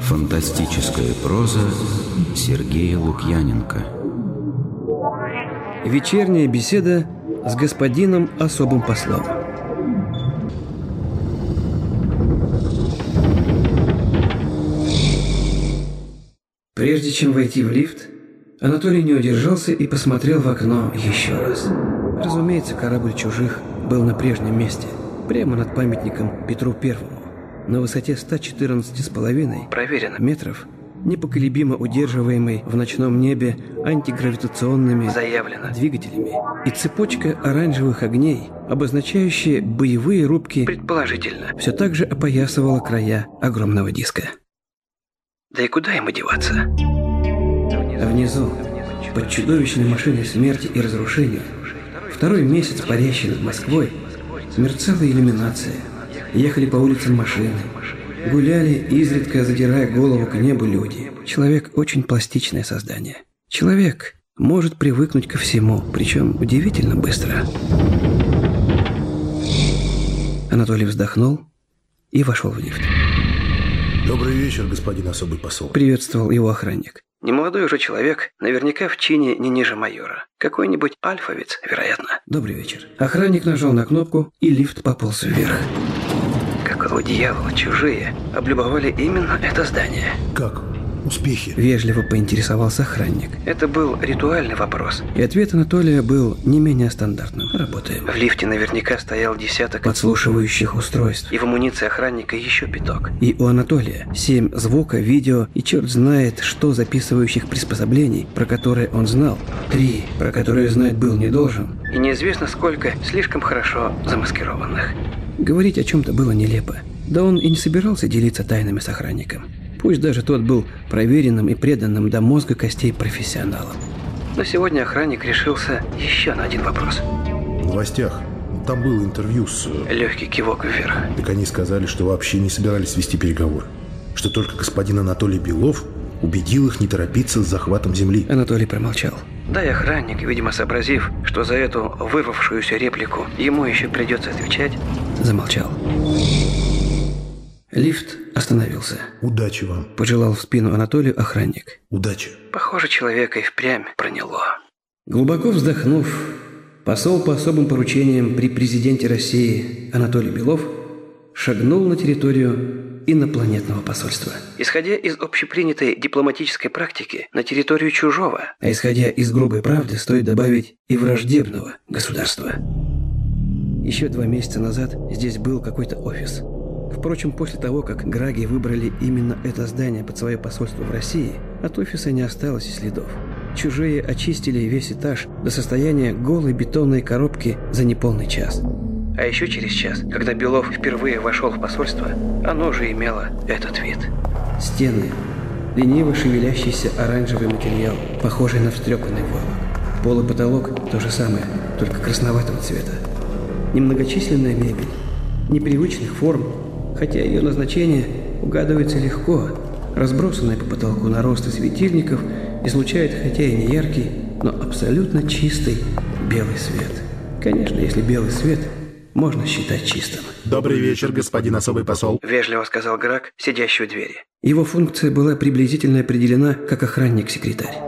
Фантастическая проза Сергея Лукьяненко Вечерняя беседа с господином особым послом Прежде чем войти в лифт, Анатолий не удержался и посмотрел в окно еще раз. Разумеется, корабль чужих был на прежнем месте, прямо над памятником Петру Первому, на высоте 114,5 проверено метров, непоколебимо удерживаемый в ночном небе антигравитационными заявлено двигателями и цепочка оранжевых огней, обозначающие боевые рубки, предположительно, все так же опоясывала края огромного диска. Да и куда ему деваться? Внизу, под чудовищной машиной смерти и разрушения, второй месяц парящий над Москвой, мерцала иллюминация. Ехали по улицам машины. Гуляли, изредка задирая голову к небу люди. Человек – очень пластичное создание. Человек может привыкнуть ко всему, причем удивительно быстро. Анатолий вздохнул и вошел в лифт. Добрый вечер, господин особый посол. Приветствовал его охранник. Немолодой уже человек, наверняка в чине не ниже майора. Какой-нибудь альфовец, вероятно. Добрый вечер. Охранник нажал на кнопку, и лифт пополз вверх. Какого дьявола чужие облюбовали именно это здание? Как? Успехи? Вежливо поинтересовался охранник. Это был ритуальный вопрос. И ответ Анатолия был не менее стандартным. Работаем. В лифте наверняка стоял десяток подслушивающих устройств. И в амуниции охранника еще пяток. И у Анатолия семь звука, видео и черт знает, что записывающих приспособлений, про которые он знал. Три, про которые знать был не должен. И неизвестно сколько слишком хорошо замаскированных. Говорить о чем-то было нелепо. Да он и не собирался делиться тайнами с охранником. Пусть даже тот был проверенным и преданным до мозга костей профессионалом. Но сегодня охранник решился еще на один вопрос. В новостях. Там было интервью с... э, Легкий кивок вверх. Так они сказали, что вообще не собирались вести переговоры. Что только господин Анатолий Белов убедил их не торопиться с захватом земли. Анатолий промолчал. Да и охранник, видимо сообразив, что за эту вырвавшуюся реплику ему еще придется отвечать, замолчал. Лифт остановился. Удачи вам. Пожелал в спину Анатолию охранник. Удачи. Похоже, человека и впрямь проняло. Глубоко вздохнув, посол по особым поручениям при президенте России Анатолий Белов шагнул на территорию инопланетного посольства. Исходя из общепринятой дипломатической практики, на территорию чужого, а исходя из грубой правды, стоит добавить и враждебного государства. Еще два месяца назад здесь был какой-то офис. Впрочем, после того, как Граги выбрали именно это здание под свое посольство в России, от офиса не осталось и следов. Чужие очистили весь этаж до состояния голой бетонной коробки за неполный час. А еще через час, когда Белов впервые вошел в посольство, оно же имело этот вид. Стены, лениво шевелящийся оранжевый материал, похожий на встрепанный войлок. Пол и потолок то же самое, только красноватого цвета. Немногочисленная мебель, непривычных форм, хотя ее назначение угадывается легко, разбросанная по потолку наросты светильников излучает хотя и не яркий, но абсолютно чистый белый свет. Конечно, если белый свет можно считать чистым. Добрый вечер, господин особый посол. Вежливо сказал Грак, сидящий у двери. Его функция была приблизительно определена как охранник-секретарь.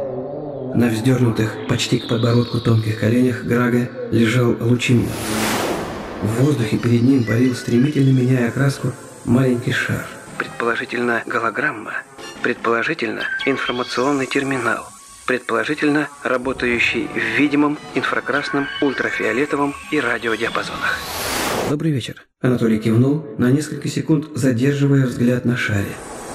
На вздернутых почти к подбородку тонких коленях Грага лежал лучинник. В воздухе перед ним парил, стремительно меняя окраску, маленький шар. Предположительно, голограмма. Предположительно, информационный терминал. Предположительно, работающий в видимом, инфракрасном, ультрафиолетовом и радиодиапазонах. Добрый вечер. Анатолий кивнул, на несколько секунд задерживая взгляд на шаре.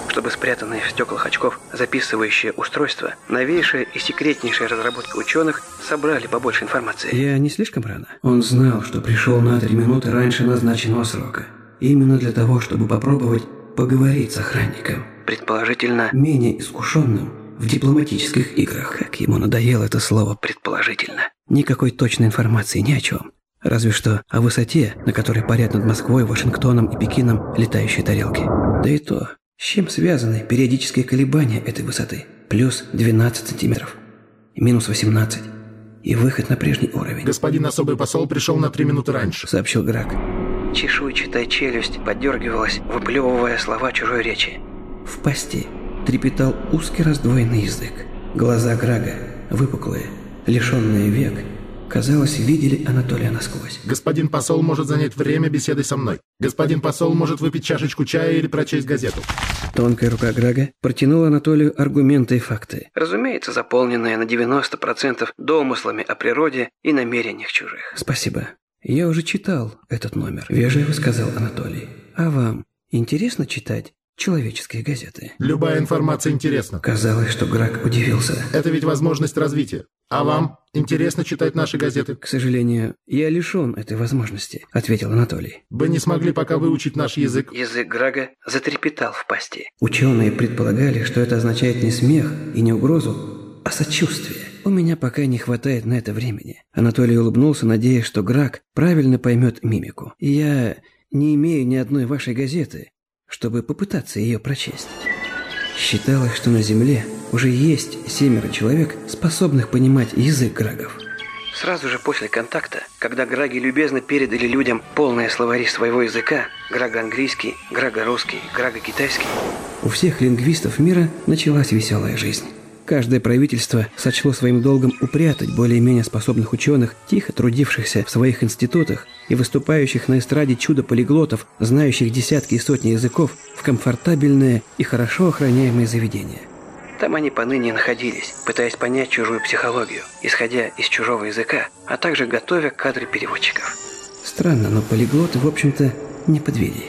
Чтобы спрятанные в стеклах очков записывающее устройство, новейшая и секретнейшая разработка ученых собрали побольше информации. Я не слишком рано? Он знал, что пришел на три минуты раньше назначенного срока. Именно для того, чтобы попробовать поговорить с охранником. Предположительно, менее искушенным в дипломатических играх. Как ему надоело это слово «предположительно». Никакой точной информации ни о чем. Разве что о высоте, на которой парят над Москвой, Вашингтоном и Пекином летающие тарелки. Да и то, с чем связаны периодические колебания этой высоты? Плюс 12 сантиметров, минус 18, и выход на прежний уровень. Господин особый посол пришел на три минуты раньше, сообщил Грак. Чешуйчатая челюсть подергивалась, выплевывая слова чужой речи. В пасти трепетал узкий раздвоенный язык. Глаза Грага, выпуклые, лишенные век, казалось, видели Анатолия насквозь. Господин посол может занять время беседой со мной. Господин посол может выпить чашечку чая или прочесть газету. Тонкая рука Грага протянула Анатолию аргументы и факты. Разумеется, заполненные на 90% домыслами о природе и намерениях чужих. Спасибо. Я уже читал этот номер, вежливо сказал Анатолий. А вам интересно читать человеческие газеты. Любая информация интересна. Казалось, что Грак удивился. Это ведь возможность развития. А вам интересно читать наши газеты? К сожалению, я лишен этой возможности, ответил Анатолий. Вы не смогли пока выучить наш язык. Язык Грага затрепетал в пасти. Ученые предполагали, что это означает не смех и не угрозу, а сочувствие. У меня пока не хватает на это времени. Анатолий улыбнулся, надеясь, что Грак правильно поймет мимику. Я не имею ни одной вашей газеты, чтобы попытаться ее прочесть. Считалось, что на Земле уже есть семеро человек, способных понимать язык грагов. Сразу же после контакта, когда граги любезно передали людям полные словари своего языка, граго-английский, граго-русский, граго-китайский, у всех лингвистов мира началась веселая жизнь. Каждое правительство сочло своим долгом упрятать более-менее способных ученых, тихо трудившихся в своих институтах и выступающих на эстраде чудо-полиглотов, знающих десятки и сотни языков, в комфортабельное и хорошо охраняемое заведение. Там они поныне находились, пытаясь понять чужую психологию, исходя из чужого языка, а также готовя кадры переводчиков. Странно, но полиглоты, в общем-то, не подвели.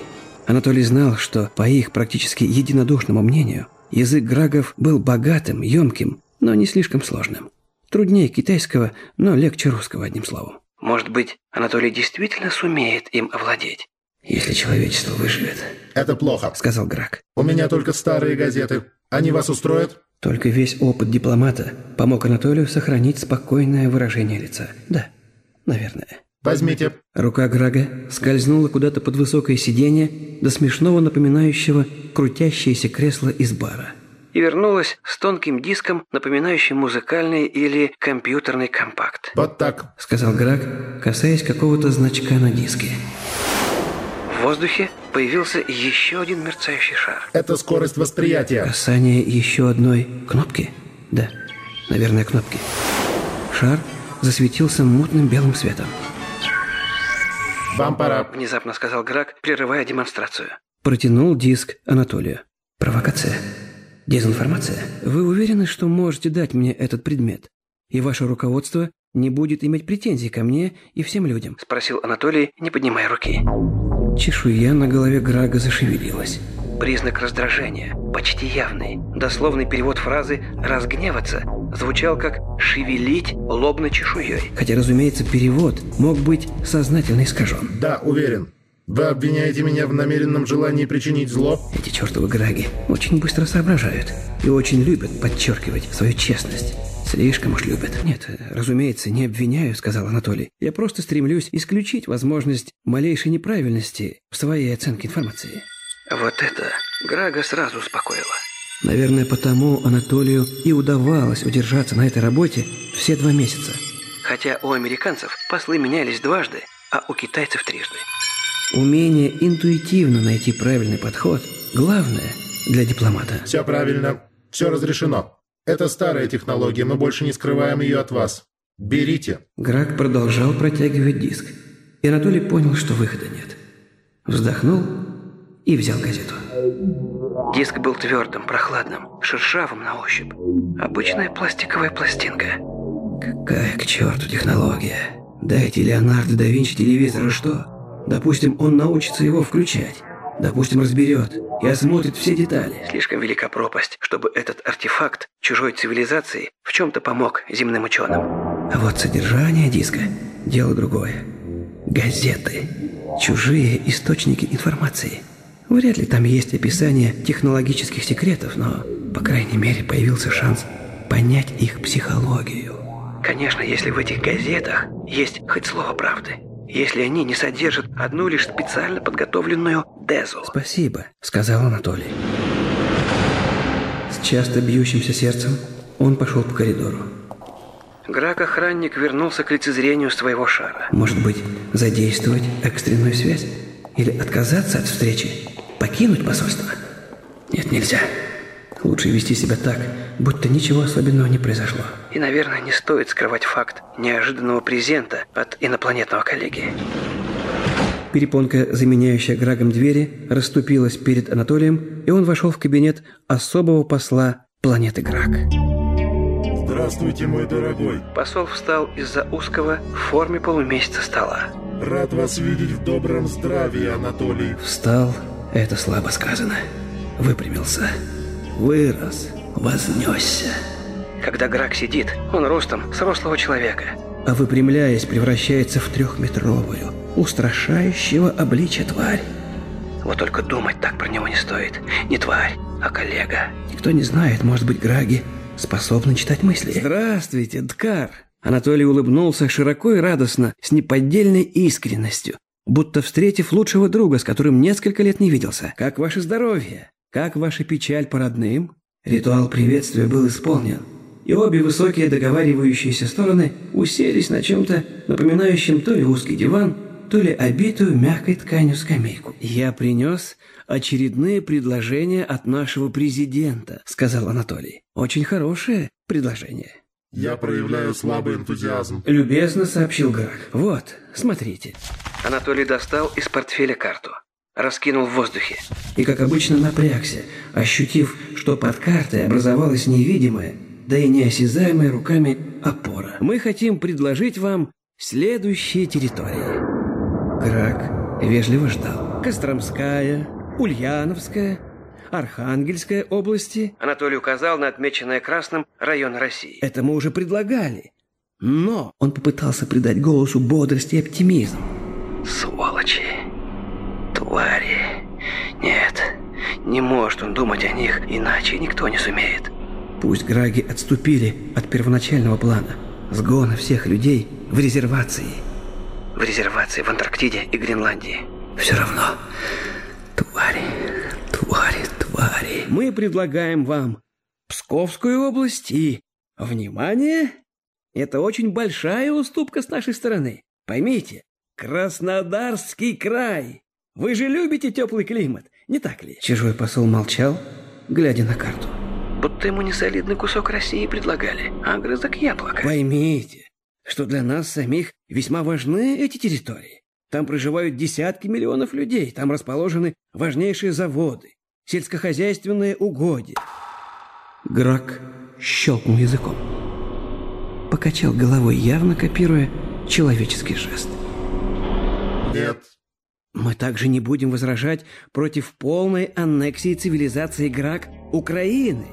Анатолий знал, что, по их практически единодушному мнению, Язык грагов был богатым, емким, но не слишком сложным. Труднее китайского, но легче русского, одним словом. Может быть, Анатолий действительно сумеет им овладеть, если человечество выживет. «Это плохо», — сказал Грак. «У меня только старые газеты. Они вас устроят?» Только весь опыт дипломата помог Анатолию сохранить спокойное выражение лица. Да, наверное. Возьмите». Рука Грага скользнула куда-то под высокое сиденье, до смешного напоминающего крутящееся кресло из бара. И вернулась с тонким диском, напоминающим музыкальный или компьютерный компакт. «Вот так», — сказал Граг, касаясь какого-то значка на диске. В воздухе появился еще один мерцающий шар. Это скорость восприятия. Касание еще одной кнопки? Да, наверное, кнопки. Шар засветился мутным белым светом. «Вам пора», – внезапно сказал Грак, прерывая демонстрацию. Протянул диск Анатолию. «Провокация? Дезинформация? Вы уверены, что можете дать мне этот предмет? И ваше руководство не будет иметь претензий ко мне и всем людям?» – спросил Анатолий, не поднимая руки. Чешуя на голове Грага зашевелилась. Признак раздражения, почти явный. Дословный перевод фразы «разгневаться» звучал как «шевелить лобной чешуей». Хотя, разумеется, перевод мог быть сознательно искажен. Да, уверен. Вы обвиняете меня в намеренном желании причинить зло? Эти чертовы граги очень быстро соображают и очень любят подчеркивать свою честность. Слишком уж любят. Нет, разумеется, не обвиняю, сказал Анатолий. Я просто стремлюсь исключить возможность малейшей неправильности в своей оценке информации. Вот это Грага сразу успокоило. Наверное, потому Анатолию и удавалось удержаться на этой работе все два месяца. Хотя у американцев послы менялись дважды, а у китайцев трижды. Умение интуитивно найти правильный подход – главное для дипломата. Все правильно. Все разрешено. Это старая технология, мы больше не скрываем ее от вас. Берите. Грак продолжал протягивать диск. И Анатолий понял, что выхода нет. Вздохнул и взял газету. Диск был твердым, прохладным, шершавым на ощупь. Обычная пластиковая пластинка. Какая к черту технология? Дайте Леонардо да Винчи телевизор и что? Допустим, он научится его включать. Допустим, разберет и осмотрит все детали. Слишком велика пропасть, чтобы этот артефакт чужой цивилизации в чем-то помог земным ученым. А вот содержание диска – дело другое. Газеты. Чужие источники информации – Вряд ли там есть описание технологических секретов, но, по крайней мере, появился шанс понять их психологию. Конечно, если в этих газетах есть хоть слово правды. Если они не содержат одну лишь специально подготовленную дезу. «Спасибо», — сказал Анатолий. С часто бьющимся сердцем он пошел по коридору. Грак-охранник вернулся к лицезрению своего шара. Может быть, задействовать экстренную связь? Или отказаться от встречи? Покинуть посольство? Нет, нельзя. Лучше вести себя так, будто ничего особенного не произошло. И, наверное, не стоит скрывать факт неожиданного презента от инопланетного коллеги. Перепонка, заменяющая Грагом двери, расступилась перед Анатолием, и он вошел в кабинет особого посла планеты Граг. Здравствуйте, мой дорогой. Посол встал из-за узкого в форме полумесяца стола. Рад вас видеть в добром здравии, Анатолий. Встал, это слабо сказано. Выпрямился. Вырос, вознесся. Когда Грак сидит, он ростом с рослого человека. А выпрямляясь, превращается в трехметровую, устрашающего обличия тварь. Вот только думать так про него не стоит. Не тварь, а коллега. Никто не знает, может быть, Граги способны читать мысли. Здравствуйте, Дкар. Анатолий улыбнулся широко и радостно, с неподдельной искренностью, будто встретив лучшего друга, с которым несколько лет не виделся. Как ваше здоровье? Как ваша печаль по родным? Ритуал приветствия был исполнен, и обе высокие договаривающиеся стороны уселись на чем-то, напоминающем то ли узкий диван, то ли обитую мягкой тканью скамейку. «Я принес очередные предложения от нашего президента», — сказал Анатолий. «Очень хорошее предложение». «Я проявляю слабый энтузиазм», — любезно сообщил Грак. «Вот, смотрите». Анатолий достал из портфеля карту. Раскинул в воздухе. И, как обычно, напрягся, ощутив, что под картой образовалась невидимая, да и неосязаемая руками опора. «Мы хотим предложить вам следующие территории». Грак вежливо ждал. Костромская, Ульяновская, Архангельская области. Анатолий указал на отмеченное красным район России. Это мы уже предлагали. Но он попытался придать голосу бодрость и оптимизм. Сволочи. Твари. Нет, не может он думать о них, иначе никто не сумеет. Пусть Граги отступили от первоначального плана. Сгона всех людей в резервации. В резервации в Антарктиде и Гренландии. Все равно. Твари, твари, твари. Мы предлагаем вам Псковскую область и... Внимание! Это очень большая уступка с нашей стороны. Поймите, Краснодарский край. Вы же любите теплый климат, не так ли? Чужой посол молчал, глядя на карту. Будто ему не солидный кусок России предлагали, а грызок яблока. Поймите, что для нас самих весьма важны эти территории. Там проживают десятки миллионов людей, там расположены важнейшие заводы, сельскохозяйственные угодья. Грак щелкнул языком. Покачал головой, явно копируя человеческий жест. Нет. Мы также не будем возражать против полной аннексии цивилизации Грак Украины,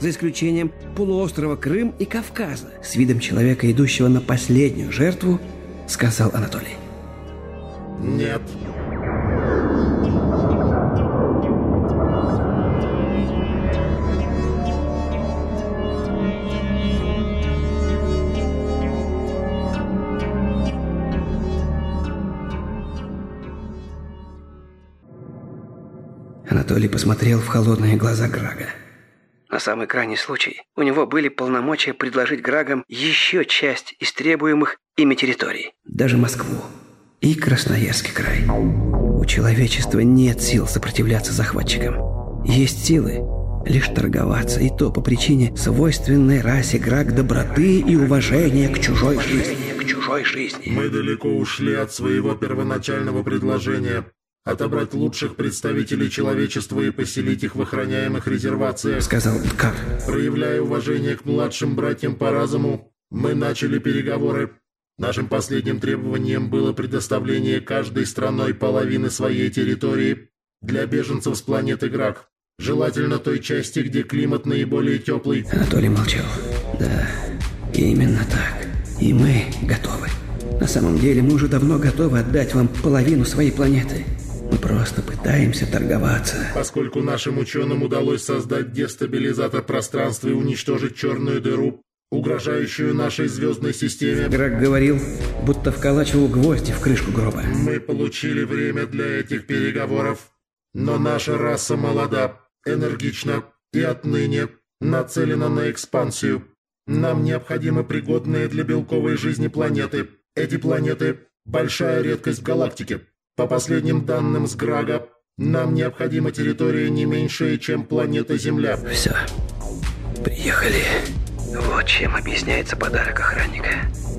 за исключением полуострова Крым и Кавказа. С видом человека, идущего на последнюю жертву, сказал Анатолий. Нет. Анатолий посмотрел в холодные глаза Грага. На самый крайний случай у него были полномочия предложить Грагам еще часть из требуемых ими территорий. Даже Москву и Красноярский край. У человечества нет сил сопротивляться захватчикам. Есть силы лишь торговаться, и то по причине свойственной расе Граг доброты и уважения к чужой жизни. К чужой жизни. Мы далеко ушли от своего первоначального предложения отобрать лучших представителей человечества и поселить их в охраняемых резервациях. Сказал Ткар. Проявляя уважение к младшим братьям по разуму, мы начали переговоры. Нашим последним требованием было предоставление каждой страной половины своей территории для беженцев с планеты Грак. Желательно той части, где климат наиболее теплый. Анатолий молчал. Да, именно так. И мы готовы. На самом деле мы уже давно готовы отдать вам половину своей планеты. Мы просто пытаемся торговаться. Поскольку нашим ученым удалось создать дестабилизатор пространства и уничтожить черную дыру, угрожающую нашей звездной системе. Грак говорил, будто вколачивал гвозди в крышку гроба. Мы получили время для этих переговоров, но наша раса молода, энергична и отныне нацелена на экспансию. Нам необходимы пригодные для белковой жизни планеты. Эти планеты – большая редкость в галактике. По последним данным с Грага, нам необходима территория не меньшая, чем планета Земля. Все. Приехали. Вот чем объясняется подарок охранника.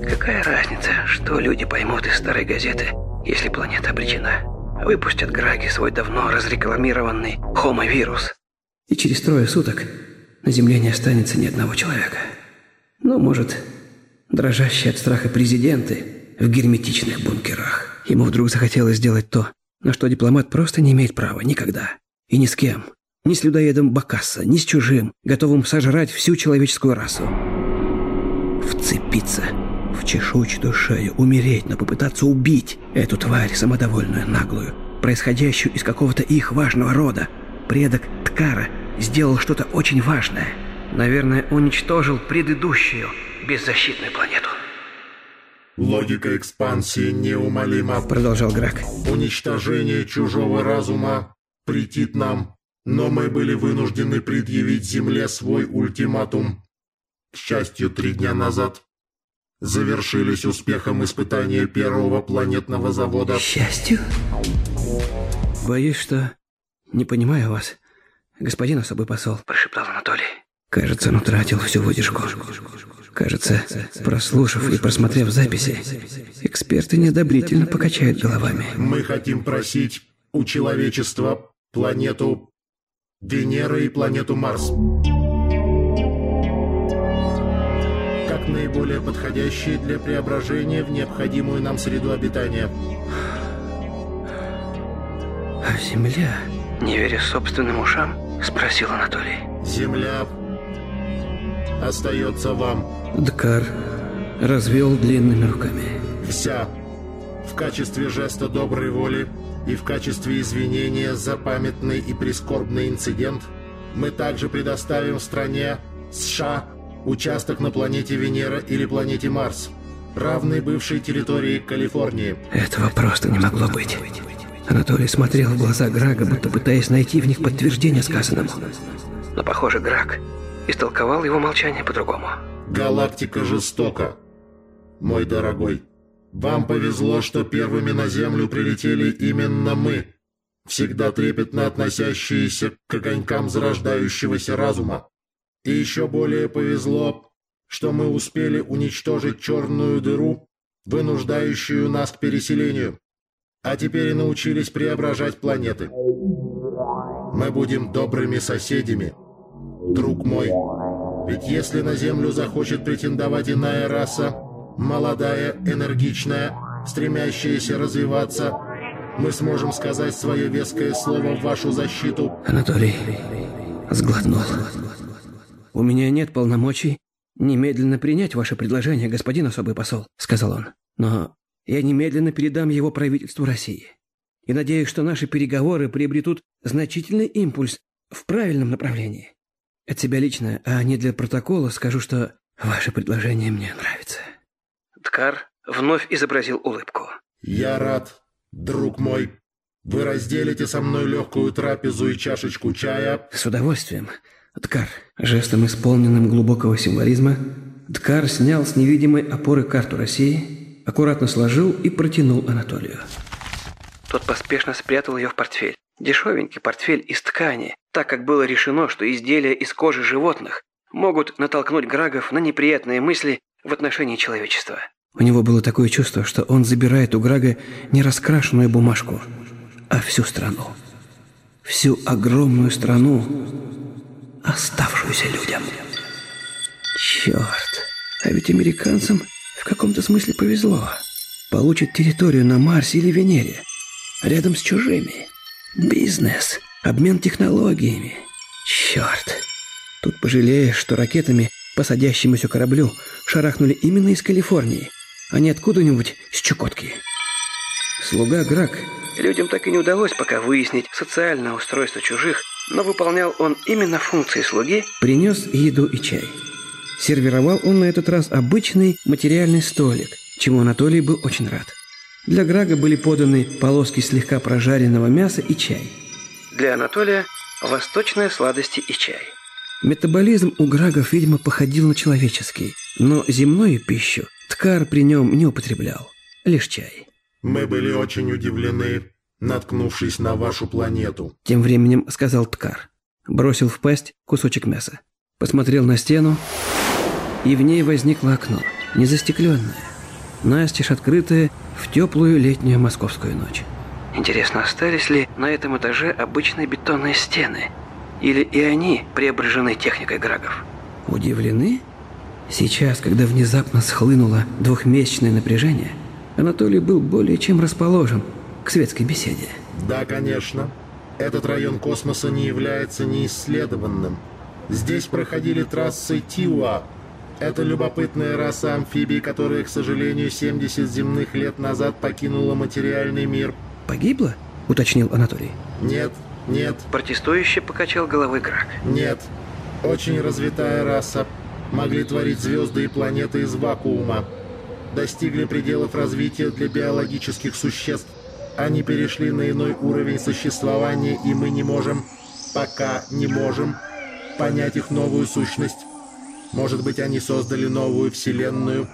Какая разница, что люди поймут из старой газеты, если планета обречена? Выпустят Граги свой давно разрекламированный хомовирус. И через трое суток на Земле не останется ни одного человека. Ну, может, дрожащие от страха президенты в герметичных бункерах. Ему вдруг захотелось сделать то, на что дипломат просто не имеет права никогда. И ни с кем. Ни с людоедом Бакасса, ни с чужим, готовым сожрать всю человеческую расу. Вцепиться в чешуйчатую шею, умереть, но попытаться убить эту тварь самодовольную, наглую, происходящую из какого-то их важного рода. Предок Ткара сделал что-то очень важное. Наверное, уничтожил предыдущую беззащитную планету. Логика экспансии неумолима. Продолжал Грак. Уничтожение чужого разума претит нам, но мы были вынуждены предъявить Земле свой ультиматум. К счастью, три дня назад завершились успехом испытания первого планетного завода. Счастью? Боюсь, что не понимаю вас, господин особый посол, прошептал Анатолий. Кажется, он утратил всю выдержку. Кажется, прослушав и просмотрев записи, эксперты неодобрительно покачают головами. Мы хотим просить у человечества планету Венера и планету Марс. Как наиболее подходящие для преображения в необходимую нам среду обитания. А Земля? Не веря собственным ушам, спросил Анатолий. Земля остается вам. Дкар развел длинными руками. Вся. В качестве жеста доброй воли и в качестве извинения за памятный и прискорбный инцидент мы также предоставим стране США участок на планете Венера или планете Марс, равный бывшей территории Калифорнии. Этого просто не могло быть. Анатолий смотрел в глаза Грага, будто пытаясь найти в них подтверждение сказанному. Но, похоже, Граг истолковал его молчание по-другому. Галактика жестока. Мой дорогой, вам повезло, что первыми на Землю прилетели именно мы, всегда трепетно относящиеся к огонькам зарождающегося разума. И еще более повезло, что мы успели уничтожить черную дыру, вынуждающую нас к переселению, а теперь и научились преображать планеты. Мы будем добрыми соседями, друг мой. Ведь если на Землю захочет претендовать иная раса, молодая, энергичная, стремящаяся развиваться, мы сможем сказать свое веское слово в вашу защиту. Анатолий сглотнул. «У меня нет полномочий немедленно принять ваше предложение, господин особый посол», — сказал он. «Но я немедленно передам его правительству России. И надеюсь, что наши переговоры приобретут значительный импульс в правильном направлении. От себя лично, а не для протокола, скажу, что ваше предложение мне нравится». Ткар вновь изобразил улыбку. «Я рад, друг мой. Вы разделите со мной легкую трапезу и чашечку чая?» «С удовольствием. Ткар». Жестом, исполненным глубокого символизма, Ткар снял с невидимой опоры карту России, аккуратно сложил и протянул Анатолию. Тот поспешно спрятал ее в портфель. Дешевенький портфель из ткани, так как было решено, что изделия из кожи животных могут натолкнуть Грагов на неприятные мысли в отношении человечества. У него было такое чувство, что он забирает у Грага не раскрашенную бумажку, а всю страну. Всю огромную страну, оставшуюся людям. Черт, а ведь американцам в каком-то смысле повезло. Получат территорию на Марсе или Венере, рядом с чужими. Бизнес, обмен технологиями. Черт. Тут пожалеешь, что ракетами по садящемуся кораблю шарахнули именно из Калифорнии, а не откуда-нибудь с Чукотки. Слуга Грак. Людям так и не удалось пока выяснить социальное устройство чужих, но выполнял он именно функции слуги, принес еду и чай. Сервировал он на этот раз обычный материальный столик, чему Анатолий был очень рад. Для Грага были поданы полоски слегка прожаренного мяса и чай. Для Анатолия – восточные сладости и чай. Метаболизм у грагов, видимо, походил на человеческий, но земную пищу Ткар при нем не употреблял, лишь чай. «Мы были очень удивлены, наткнувшись на вашу планету», тем временем сказал Ткар. Бросил в пасть кусочек мяса. Посмотрел на стену, и в ней возникло окно, незастекленное, настежь открытое в теплую летнюю московскую ночь. Интересно, остались ли на этом этаже обычные бетонные стены? Или и они преображены техникой Грагов? Удивлены? Сейчас, когда внезапно схлынуло двухмесячное напряжение, Анатолий был более чем расположен к светской беседе. Да, конечно. Этот район космоса не является неисследованным. Здесь проходили трассы Тиуа. Это любопытная раса амфибий, которая, к сожалению, 70 земных лет назад покинула материальный мир. Погибла? Уточнил Анатолий. Нет, нет. Протестующе покачал головой Грак. Нет. Очень развитая раса. Могли творить звезды и планеты из вакуума. Достигли пределов развития для биологических существ. Они перешли на иной уровень существования, и мы не можем, пока не можем, понять их новую сущность. Может быть, они создали новую вселенную,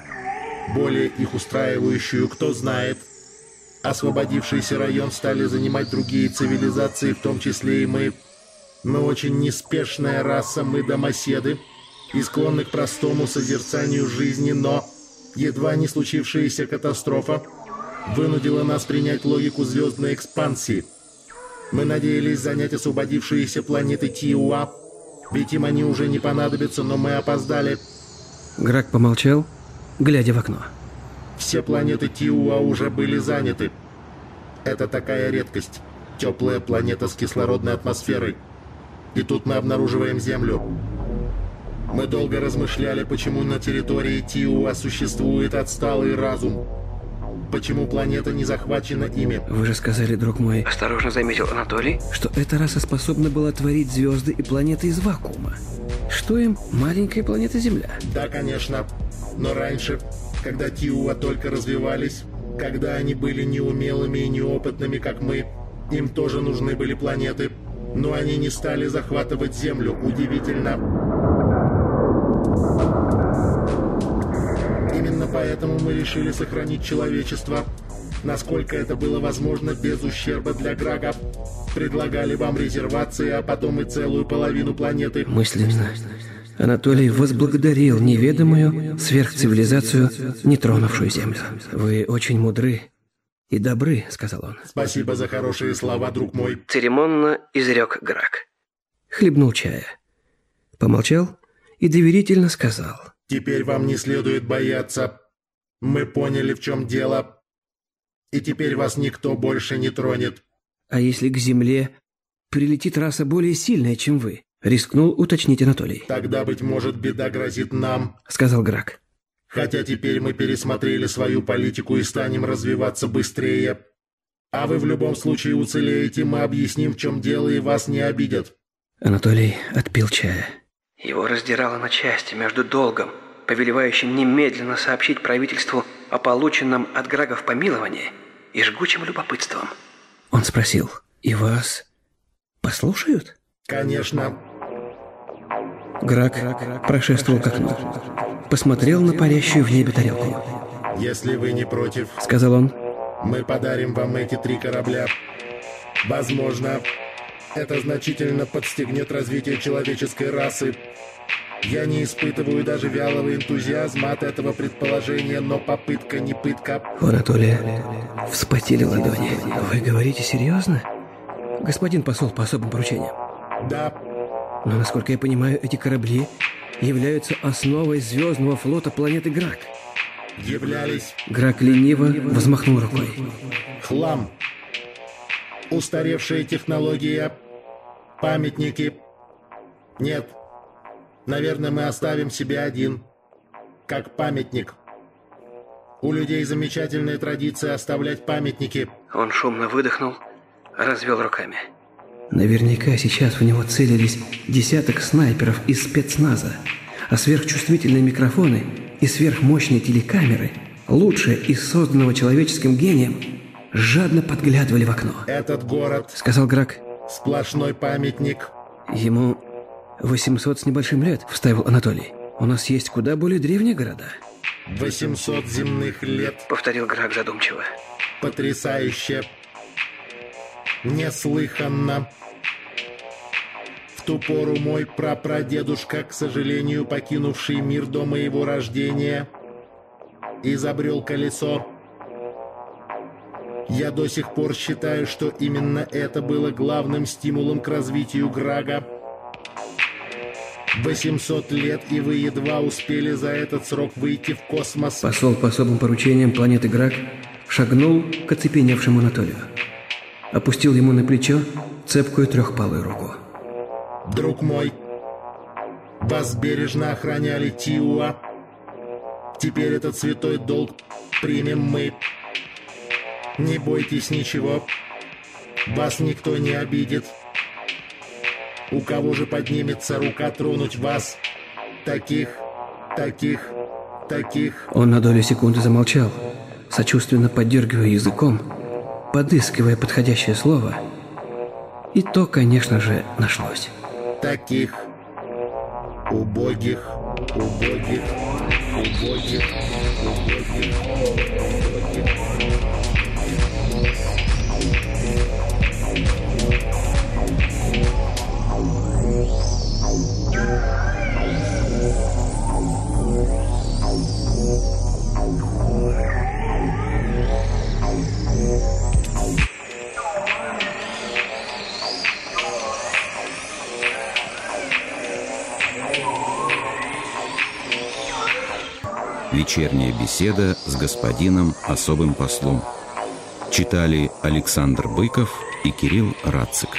более их устраивающую, кто знает. Освободившийся район стали занимать другие цивилизации, в том числе и мы. Мы очень неспешная раса, мы домоседы, и склонны к простому созерцанию жизни, но едва не случившаяся катастрофа вынудила нас принять логику звездной экспансии. Мы надеялись занять освободившиеся планеты Тиуа, ведь им они уже не понадобятся, но мы опоздали. Грак помолчал, глядя в окно. Все планеты Тиуа уже были заняты. Это такая редкость. Теплая планета с кислородной атмосферой. И тут мы обнаруживаем Землю. Мы долго размышляли, почему на территории Тиуа существует отсталый разум. Почему планета не захвачена ими? Вы же сказали, друг мой, осторожно заметил Анатолий, что эта раса способна была творить звезды и планеты из вакуума. Что им маленькая планета Земля? Да, конечно. Но раньше, когда Тиуа только развивались, когда они были неумелыми и неопытными, как мы, им тоже нужны были планеты. Но они не стали захватывать Землю. Удивительно. Поэтому мы решили сохранить человечество, насколько это было возможно без ущерба для Грага. Предлагали вам резервации, а потом и целую половину планеты. Мысленно Анатолий возблагодарил неведомую сверхцивилизацию, не тронувшую Землю. «Вы очень мудры и добры», — сказал он. «Спасибо за хорошие слова, друг мой». Церемонно изрек Грак. Хлебнул чая. Помолчал и доверительно сказал. «Теперь вам не следует бояться. Мы поняли, в чем дело. И теперь вас никто больше не тронет». «А если к Земле прилетит раса более сильная, чем вы?» Рискнул уточнить Анатолий. «Тогда, быть может, беда грозит нам», — сказал Грак. «Хотя теперь мы пересмотрели свою политику и станем развиваться быстрее. А вы в любом случае уцелеете, мы объясним, в чем дело, и вас не обидят». Анатолий отпил чая. Его раздирало на части между долгом, повелевающим немедленно сообщить правительству о полученном от Грагов помиловании, и жгучим любопытством. Он спросил, «И вас послушают?» «Конечно», Грак прошествовал к окну. Посмотрел на парящую в небе тарелку. «Если вы не против», — сказал он, — «мы подарим вам эти три корабля. Возможно, это значительно подстегнет развитие человеческой расы. Я не испытываю даже вялого энтузиазма от этого предположения, но попытка не пытка». У Анатолия вспотели ладони. «Вы говорите серьезно?» «Господин посол по особым поручениям». «Да», но, насколько я понимаю, эти корабли являются основой звездного флота планеты Грак. Являлись. Грак лениво взмахнул рукой. Хлам. Устаревшая технология. Памятники. Нет. Наверное, мы оставим себе один. Как памятник. У людей замечательная традиция оставлять памятники. Он шумно выдохнул, развел руками. Наверняка сейчас в него целились десяток снайперов из спецназа, а сверхчувствительные микрофоны и сверхмощные телекамеры, лучшее из созданного человеческим гением, жадно подглядывали в окно. «Этот город», — сказал Грак, — «сплошной памятник». Ему 800 с небольшим лет, вставил Анатолий. У нас есть куда более древние города. 800 земных лет, повторил Грак задумчиво. Потрясающе. Неслыханно. В ту пору мой прапрадедушка, к сожалению, покинувший мир до моего рождения, изобрел колесо. Я до сих пор считаю, что именно это было главным стимулом к развитию Грага. 800 лет, и вы едва успели за этот срок выйти в космос. Посол по особым поручениям планеты Граг шагнул к оцепеневшему Анатолию. Опустил ему на плечо цепкую трехпалую руку. Друг мой, вас бережно охраняли Тиуа. Теперь этот святой долг примем мы. Не бойтесь ничего. Вас никто не обидит. У кого же поднимется рука тронуть вас? Таких, таких, таких. Он на долю секунды замолчал, сочувственно поддергивая языком, подыскивая подходящее слово. И то, конечно же, нашлось таких убогих, убогих, убогих, убогих, убогих. Вечерняя беседа с господином особым послом. Читали Александр Быков и Кирилл Рацик.